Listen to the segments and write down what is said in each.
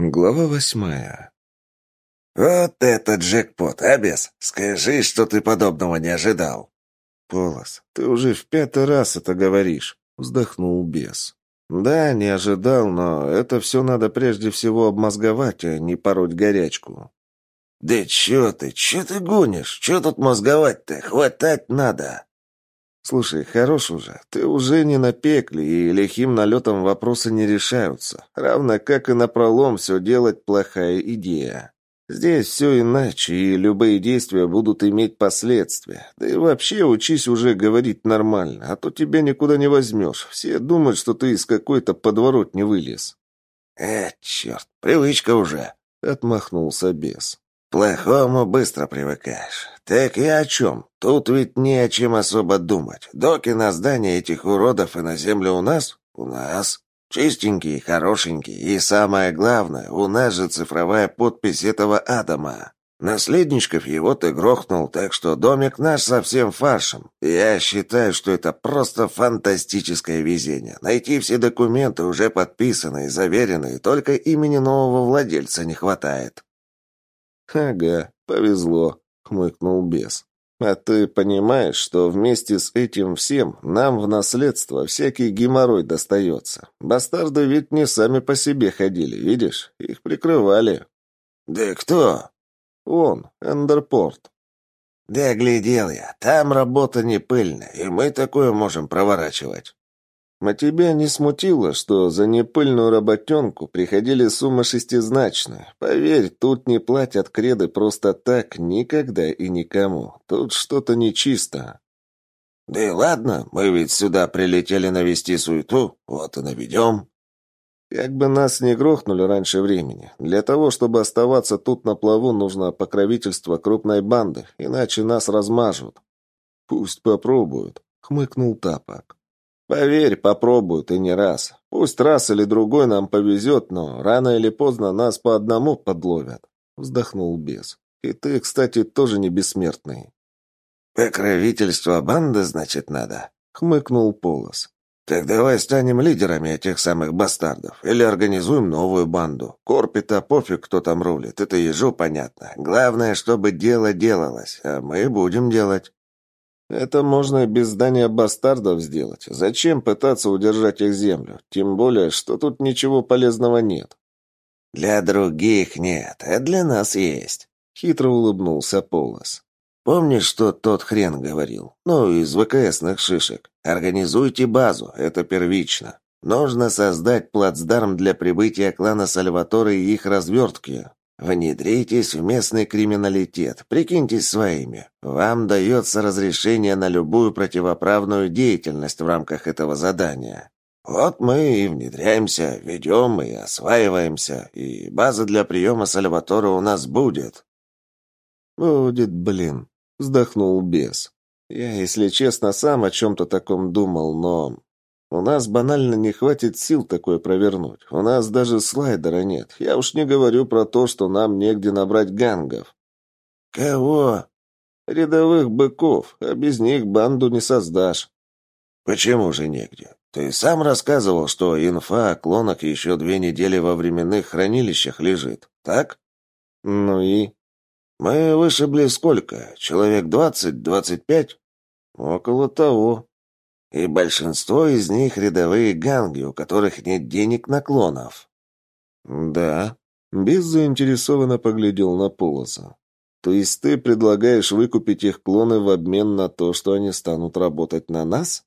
Глава восьмая. «Вот это джекпот, Абес! Скажи, что ты подобного не ожидал!» «Полос, ты уже в пятый раз это говоришь», — вздохнул бес. «Да, не ожидал, но это все надо прежде всего обмозговать, а не пороть горячку». «Да че ты, че ты гонишь? Че тут мозговать-то? Хватать надо!» «Слушай, хорош уже. Ты уже не на пекле, и лихим налетом вопросы не решаются. Равно как и на пролом все делать плохая идея. Здесь все иначе, и любые действия будут иметь последствия. Да и вообще учись уже говорить нормально, а то тебя никуда не возьмешь. Все думают, что ты из какой-то подворот не вылез». «Э, черт, привычка уже!» — отмахнулся бес. Плохому быстро привыкаешь. Так и о чем? Тут ведь не о чем особо думать. Доки на здание этих уродов и на землю у нас? У нас. Чистенькие, хорошенькие. И самое главное, у нас же цифровая подпись этого Адама. Наследничков его ты грохнул, так что домик наш совсем фаршем. Я считаю, что это просто фантастическое везение. Найти все документы уже подписанные, заверенные, только имени нового владельца не хватает. Ага, повезло хмыкнул бес. «А ты понимаешь, что вместе с этим всем нам в наследство всякий геморрой достается? Бастарды ведь не сами по себе ходили, видишь? Их прикрывали». «Да кто?» «Он, Эндерпорт». «Да глядел я, там работа не пыльная, и мы такое можем проворачивать». А тебя не смутило, что за непыльную работенку приходили суммы шестизначные? Поверь, тут не платят креды просто так никогда и никому. Тут что-то нечисто. Да и ладно, мы ведь сюда прилетели навести суету, вот и наведем. Как бы нас не грохнули раньше времени. Для того, чтобы оставаться тут на плаву, нужно покровительство крупной банды, иначе нас размажут. Пусть попробуют, хмыкнул Тапок. Поверь, попробуют и не раз. Пусть раз или другой нам повезет, но рано или поздно нас по одному подловят. Вздохнул бес. И ты, кстати, тоже не бессмертный. Покровительство банды, значит, надо? Хмыкнул Полос. Так давай станем лидерами этих самых бастардов. Или организуем новую банду. Корпи-то пофиг, кто там рулит. Это ежу понятно. Главное, чтобы дело делалось. А мы будем делать. Это можно без здания бастардов сделать. Зачем пытаться удержать их землю? Тем более, что тут ничего полезного нет. Для других нет, а для нас есть. Хитро улыбнулся Полос. Помнишь, что тот хрен говорил? Ну, из ВКСных шишек. Организуйте базу, это первично. Нужно создать плацдарм для прибытия клана Сальваторе и их развертки. Внедритесь в местный криминалитет, прикиньтесь своими. Вам дается разрешение на любую противоправную деятельность в рамках этого задания. Вот мы и внедряемся, ведем и осваиваемся, и база для приема Сальватора у нас будет». «Будет, блин», — вздохнул бес. «Я, если честно, сам о чем-то таком думал, но у нас банально не хватит сил такое провернуть. У нас даже слайдера нет. Я уж не говорю про то, что нам негде набрать гангов. Кого? Рядовых быков, а без них банду не создашь. Почему же негде? Ты сам рассказывал, что инфа о клонах еще две недели во временных хранилищах лежит, так? Ну и? Мы вышибли сколько? Человек двадцать, двадцать пять? Около того. И большинство из них рядовые ганги, у которых нет денег на клонов. Да. Без заинтересованно поглядел на Полоса. То есть ты предлагаешь выкупить их клоны в обмен на то, что они станут работать на нас?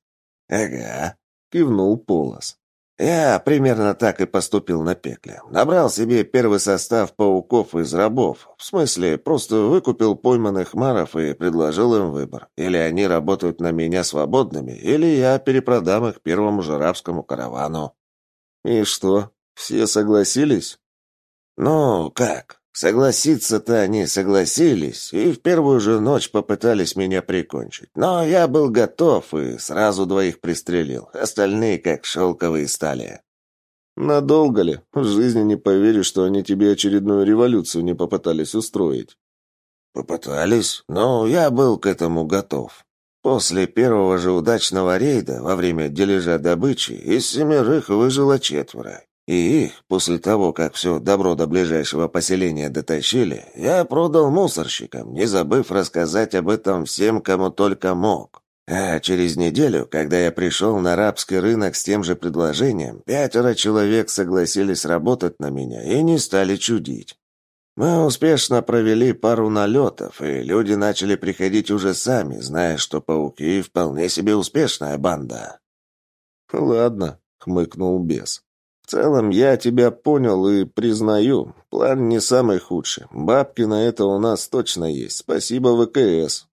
Ага. Кивнул Полос. Я примерно так и поступил на пекле. Набрал себе первый состав пауков из рабов. В смысле, просто выкупил пойманных маров и предложил им выбор. Или они работают на меня свободными, или я перепродам их первому же рабскому каравану. И что, все согласились? Ну, как? Согласиться-то они согласились, и в первую же ночь попытались меня прикончить. Но я был готов и сразу двоих пристрелил. Остальные как шелковые стали. Надолго ли? В жизни не поверю, что они тебе очередную революцию не попытались устроить. Попытались, но я был к этому готов. После первого же удачного рейда во время дележа добычи из семерых выжило четверо. И их, после того, как все добро до ближайшего поселения дотащили, я продал мусорщикам, не забыв рассказать об этом всем, кому только мог. А через неделю, когда я пришел на арабский рынок с тем же предложением, пятеро человек согласились работать на меня и не стали чудить. Мы успешно провели пару налетов, и люди начали приходить уже сами, зная, что пауки вполне себе успешная банда. «Ладно», — хмыкнул бес. «В целом, я тебя понял и признаю. План не самый худший. Бабки на это у нас точно есть. Спасибо ВКС».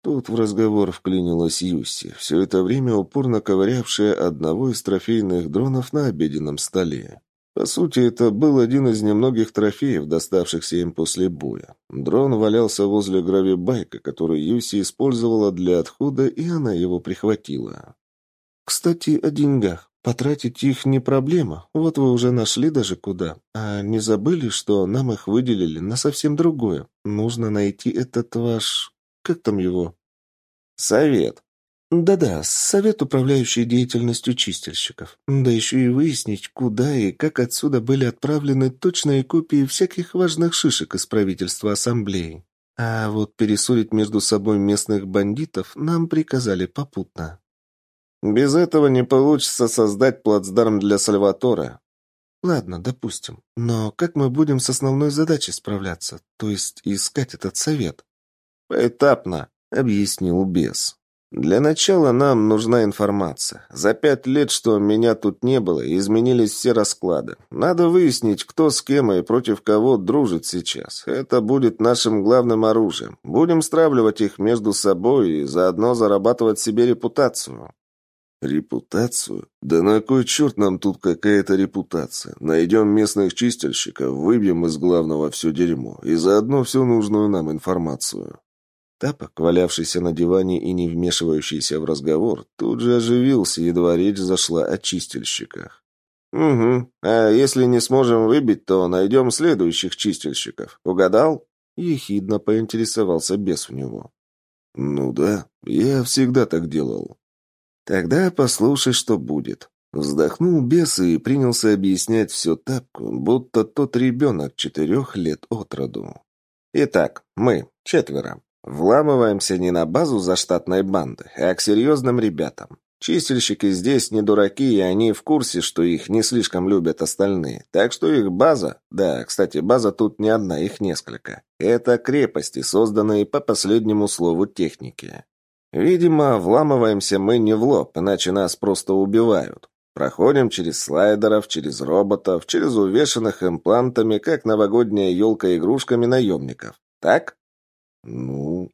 Тут в разговор вклинилась Юси, все это время упорно ковырявшая одного из трофейных дронов на обеденном столе. По сути, это был один из немногих трофеев, доставшихся им после боя. Дрон валялся возле гравибайка, который Юси использовала для отхода, и она его прихватила. «Кстати, о деньгах. Потратить их не проблема. Вот вы уже нашли даже куда. А не забыли, что нам их выделили на совсем другое? Нужно найти этот ваш... Как там его?» «Совет», да-да, совет, управляющий деятельностью чистильщиков. Да еще и выяснить, куда и как отсюда были отправлены точные копии всяких важных шишек из правительства ассамблеи. А вот пересорить между собой местных бандитов нам приказали попутно. Без этого не получится создать плацдарм для Сальватора. Ладно, допустим. Но как мы будем с основной задачей справляться? То есть искать этот совет? Поэтапно, объяснил бес. Для начала нам нужна информация. За пять лет, что меня тут не было, изменились все расклады. Надо выяснить, кто с кем и против кого дружит сейчас. Это будет нашим главным оружием. Будем стравливать их между собой и заодно зарабатывать себе репутацию. Репутацию? Да на кой черт нам тут какая-то репутация? Найдем местных чистильщиков, выбьем из главного все дерьмо и заодно всю нужную нам информацию. Тапок, валявшийся на диване и не вмешивающийся в разговор, тут же оживился, едва речь зашла о чистильщиках. «Угу. А если не сможем выбить, то найдем следующих чистильщиков. Угадал?» Ехидно поинтересовался бес в него. «Ну да, я всегда так делал». «Тогда послушай, что будет». Вздохнул бес и принялся объяснять все тапку, будто тот ребенок четырех лет от роду. «Итак, мы, четверо, Вламываемся не на базу заштатной банды, а к серьезным ребятам. Чистильщики здесь не дураки, и они в курсе, что их не слишком любят остальные. Так что их база... Да, кстати, база тут не одна, их несколько. Это крепости, созданные по последнему слову техники. Видимо, вламываемся мы не в лоб, иначе нас просто убивают. Проходим через слайдеров, через роботов, через увешанных имплантами, как новогодняя елка игрушками наемников. Так? Ну...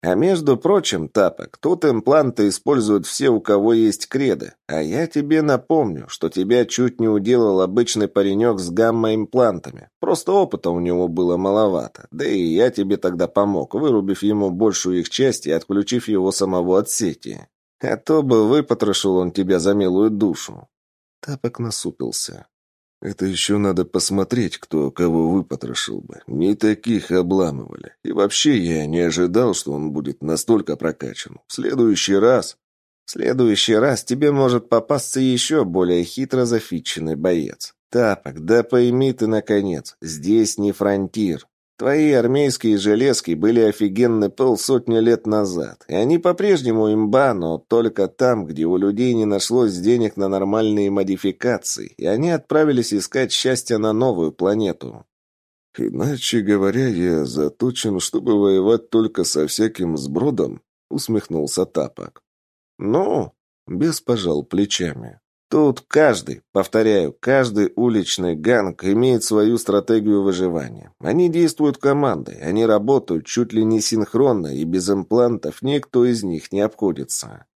А между прочим, Тапок, тут импланты используют все, у кого есть креды. А я тебе напомню, что тебя чуть не уделал обычный паренек с гамма-имплантами. Просто опыта у него было маловато. Да и я тебе тогда помог, вырубив ему большую их часть и отключив его самого от сети. А то бы выпотрошил он тебя за милую душу. Тапок насупился. Это еще надо посмотреть, кто кого выпотрошил бы. Не таких обламывали. И вообще я не ожидал, что он будет настолько прокачан. В следующий раз... В следующий раз тебе может попасться еще более хитро зафиченный боец. Тапок, да пойми ты, наконец, здесь не фронтир. Твои армейские железки были офигенны полсотни лет назад, и они по-прежнему имба, но только там, где у людей не нашлось денег на нормальные модификации, и они отправились искать счастье на новую планету. «Иначе говоря, я заточен, чтобы воевать только со всяким сбродом», — усмехнулся Тапок. «Ну?» — без пожал плечами. Тут каждый, повторяю, каждый уличный ганг имеет свою стратегию выживания. Они действуют командой, они работают чуть ли не синхронно, и без имплантов никто из них не обходится.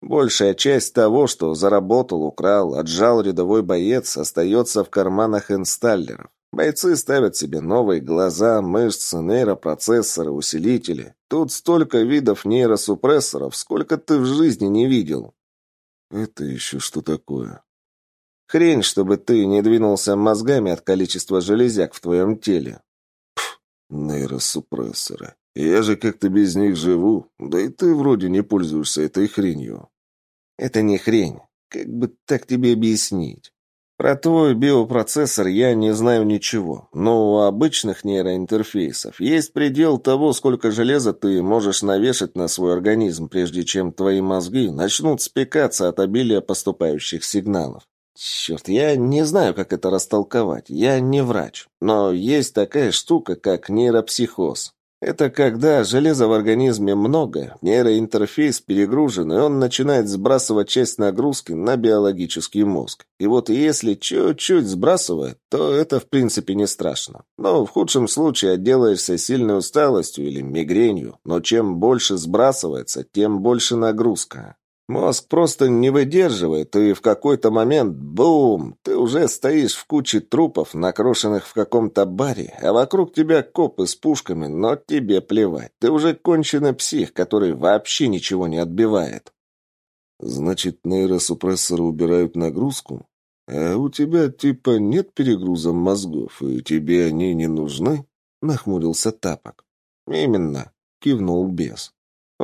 Большая часть того, что заработал, украл, отжал рядовой боец, остается в карманах инсталлеров. Бойцы ставят себе новые глаза, мышцы, нейропроцессоры, усилители. Тут столько видов нейросупрессоров, сколько ты в жизни не видел. «Это еще что такое?» «Хрень, чтобы ты не двинулся мозгами от количества железяк в твоем теле». Пф, нейросупрессоры. Я же как-то без них живу. Да и ты вроде не пользуешься этой хренью. Это не хрень. Как бы так тебе объяснить? Про твой биопроцессор я не знаю ничего, но у обычных нейроинтерфейсов есть предел того, сколько железа ты можешь навешать на свой организм, прежде чем твои мозги начнут спекаться от обилия поступающих сигналов. Черт, я не знаю, как это растолковать, я не врач, но есть такая штука, как нейропсихоз. Это когда железа в организме много, нейроинтерфейс перегружен, и он начинает сбрасывать часть нагрузки на биологический мозг. И вот если чуть-чуть сбрасывает, то это в принципе не страшно. Но в худшем случае отделаешься сильной усталостью или мигренью, но чем больше сбрасывается, тем больше нагрузка. Мозг просто не выдерживает, и в какой-то момент, бум, ты уже стоишь в куче трупов, накрошенных в каком-то баре, а вокруг тебя копы с пушками, но тебе плевать. Ты уже конченый псих, который вообще ничего не отбивает. Значит, нейросупрессоры убирают нагрузку? А у тебя типа нет перегруза мозгов, и тебе они не нужны? Нахмурился Тапок. Именно, кивнул бес.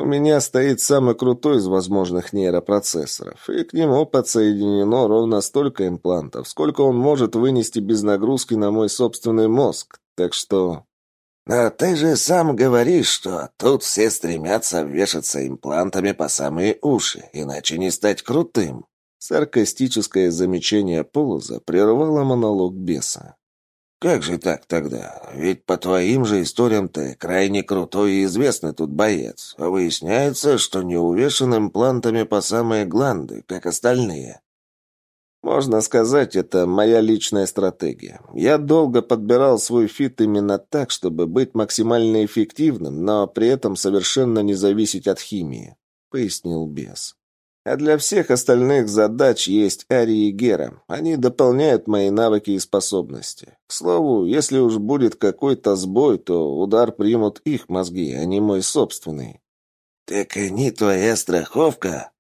У меня стоит самый крутой из возможных нейропроцессоров, и к нему подсоединено ровно столько имплантов, сколько он может вынести без нагрузки на мой собственный мозг. Так что... Но ты же сам говоришь, что тут все стремятся вешаться имплантами по самые уши, иначе не стать крутым. Саркастическое замечание Полоза прервало монолог беса. «Как же так тогда? Ведь по твоим же историям ты крайне крутой и известный тут боец. А выясняется, что не увешан имплантами по самые гланды, как остальные». Можно сказать, это моя личная стратегия. Я долго подбирал свой фит именно так, чтобы быть максимально эффективным, но при этом совершенно не зависеть от химии», — пояснил бес. А для всех остальных задач есть Ари и Гера. Они дополняют мои навыки и способности. К слову, если уж будет какой-то сбой, то удар примут их мозги, а не мой собственный. «Так они твоя страховка?»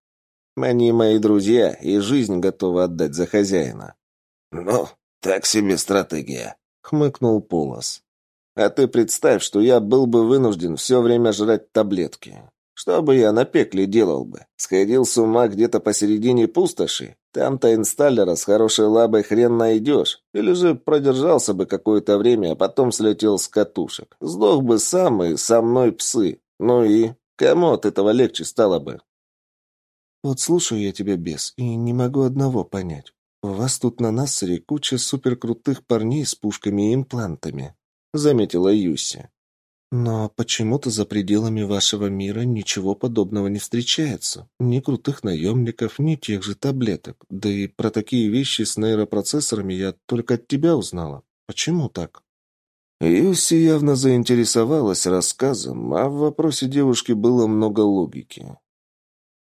«Они мои друзья, и жизнь готовы отдать за хозяина». «Ну, так себе стратегия», — хмыкнул Полос. «А ты представь, что я был бы вынужден все время жрать таблетки. Что бы я на пекле делал бы? Сходил с ума где-то посередине пустоши? Там-то инсталлера с хорошей лабой хрен найдешь. Или же продержался бы какое-то время, а потом слетел с катушек. Сдох бы сам и со мной псы. Ну и кому от этого легче стало бы? Вот слушаю я тебя, бес, и не могу одного понять. У вас тут на Нассере куча суперкрутых парней с пушками и имплантами, заметила Юси. Но почему-то за пределами вашего мира ничего подобного не встречается. Ни крутых наемников, ни тех же таблеток. Да и про такие вещи с нейропроцессорами я только от тебя узнала. Почему так? Юси явно заинтересовалась рассказом, а в вопросе девушки было много логики.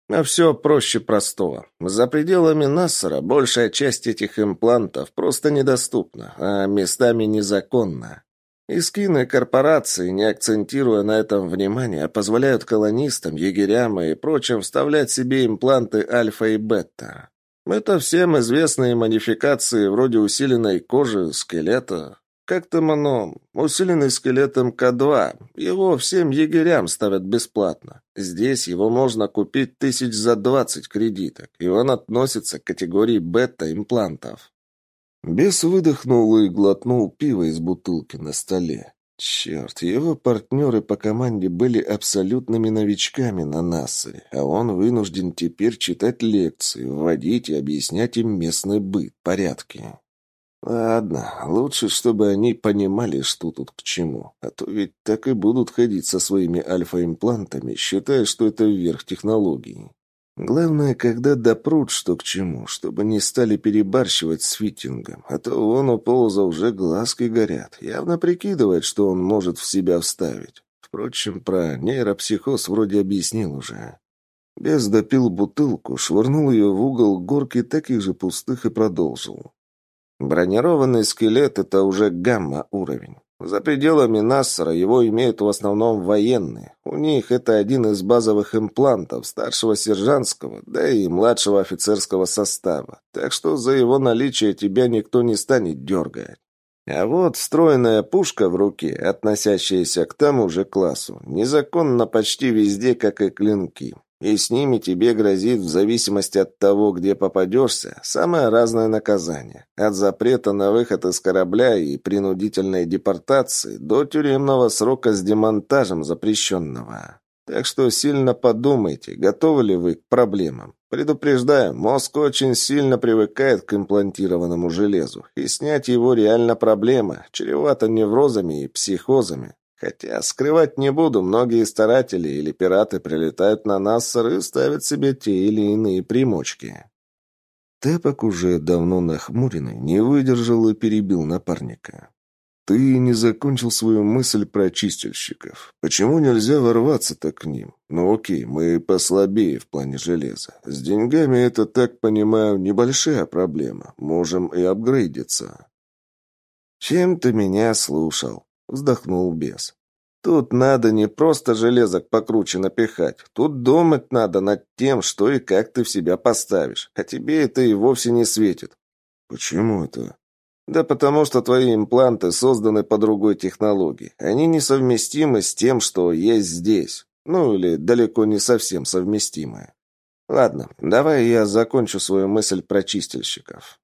А все проще простого. За пределами Нассера большая часть этих имплантов просто недоступна, а местами незаконна. Искины корпорации, не акцентируя на этом внимание, позволяют колонистам, егерям и прочим вставлять себе импланты альфа и бета. Это всем известные модификации вроде усиленной кожи, скелета. Как там оно? Усиленный скелетом К2. Его всем егерям ставят бесплатно. Здесь его можно купить тысяч за двадцать кредиток, и он относится к категории бета-имплантов. Бес выдохнул и глотнул пиво из бутылки на столе. Черт, его партнеры по команде были абсолютными новичками на НАСА, а он вынужден теперь читать лекции, вводить и объяснять им местный быт, порядки. Ладно, лучше, чтобы они понимали, что тут к чему, а то ведь так и будут ходить со своими альфа-имплантами, считая, что это верх технологий. Главное, когда допрут, что к чему, чтобы не стали перебарщивать с фитингом, а то вон у Полоза уже глазки горят, явно прикидывает, что он может в себя вставить. Впрочем, про нейропсихоз вроде объяснил уже. Без допил бутылку, швырнул ее в угол горки таких же пустых и продолжил. Бронированный скелет — это уже гамма-уровень. За пределами Нассера его имеют в основном военные. У них это один из базовых имплантов старшего сержантского, да и младшего офицерского состава. Так что за его наличие тебя никто не станет дергать. А вот встроенная пушка в руке, относящаяся к тому же классу, незаконна почти везде, как и клинки. И с ними тебе грозит, в зависимости от того, где попадешься, самое разное наказание. От запрета на выход из корабля и принудительной депортации до тюремного срока с демонтажем запрещенного. Так что сильно подумайте, готовы ли вы к проблемам. Предупреждаю, мозг очень сильно привыкает к имплантированному железу, и снять его реально проблема, чревато неврозами и психозами. Хотя, скрывать не буду, многие старатели или пираты прилетают на Нассер и ставят себе те или иные примочки. Тэпок, уже давно нахмуренный, не выдержал и перебил напарника. Ты не закончил свою мысль про чистильщиков. Почему нельзя ворваться-то к ним? Ну окей, мы послабее в плане железа. С деньгами это, так понимаю, небольшая проблема. Можем и апгрейдиться. Чем ты меня слушал? Вздохнул бес. Тут надо не просто железок покруче напихать. Тут думать надо над тем, что и как ты в себя поставишь. А тебе это и вовсе не светит. Почему это? Да потому что твои импланты созданы по другой технологии. Они несовместимы с тем, что есть здесь. Ну, или далеко не совсем совместимы. Ладно, давай я закончу свою мысль про чистильщиков.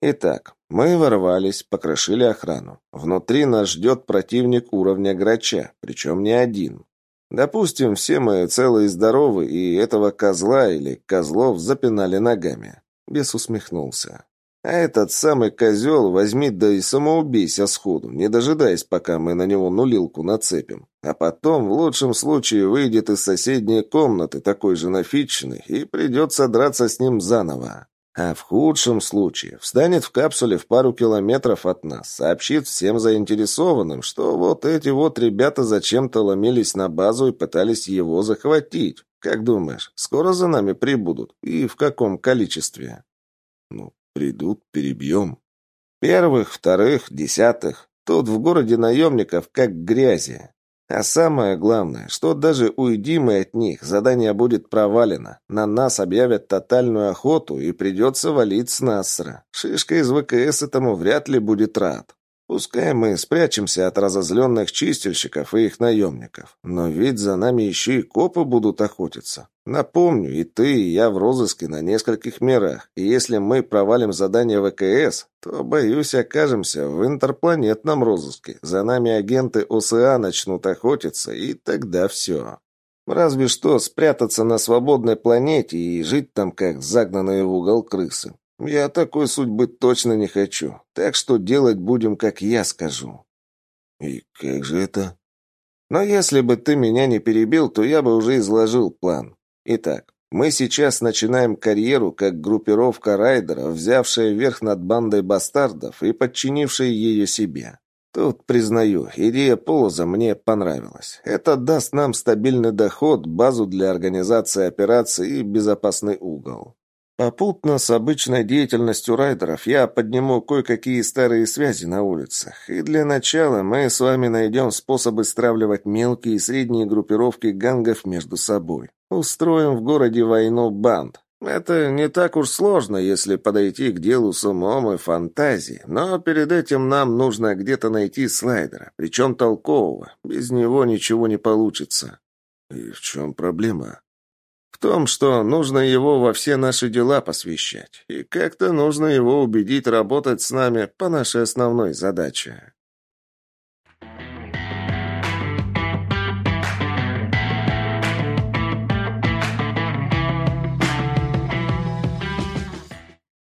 Итак, мы ворвались, покрошили охрану. Внутри нас ждет противник уровня грача, причем не один. Допустим, все мы целы и здоровы, и этого козла или козлов запинали ногами. Бес усмехнулся. А этот самый козел возьми да и самоубейся сходу, не дожидаясь, пока мы на него нулилку нацепим. А потом, в лучшем случае, выйдет из соседней комнаты такой же нафиченный, и придется драться с ним заново. А в худшем случае встанет в капсуле в пару километров от нас, сообщит всем заинтересованным, что вот эти вот ребята зачем-то ломились на базу и пытались его захватить. Как думаешь, скоро за нами прибудут? И в каком количестве? Ну, Придут, перебьем. Первых, вторых, десятых. Тут в городе наемников как грязи. А самое главное, что даже уйди мы от них, задание будет провалено. На нас объявят тотальную охоту и придется валить с Нассера. Шишка из ВКС этому вряд ли будет рад. Пускай мы спрячемся от разозленных чистильщиков и их наемников, но ведь за нами еще и копы будут охотиться. Напомню, и ты, и я в розыске на нескольких мирах, и если мы провалим задание ВКС, то, боюсь, окажемся в интерпланетном розыске. За нами агенты ОСА начнут охотиться, и тогда все. Разве что спрятаться на свободной планете и жить там, как загнанные в угол крысы. Я такой судьбы точно не хочу, так что делать будем, как я скажу. И как же это? Но если бы ты меня не перебил, то я бы уже изложил план. Итак, мы сейчас начинаем карьеру как группировка райдеров, взявшая верх над бандой бастардов и подчинившая ее себе. Тут, признаю, идея Полоза мне понравилась. Это даст нам стабильный доход, базу для организации операций и безопасный угол. Попутно с обычной деятельностью райдеров я подниму кое-какие старые связи на улицах. И для начала мы с вами найдем способы стравливать мелкие и средние группировки гангов между собой. Устроим в городе войну банд. Это не так уж сложно, если подойти к делу с умом и фантазией, но перед этим нам нужно где-то найти слайдера, причем толкового. Без него ничего не получится. И в чем проблема? В том, что нужно его во все наши дела посвящать, и как-то нужно его убедить работать с нами по нашей основной задаче.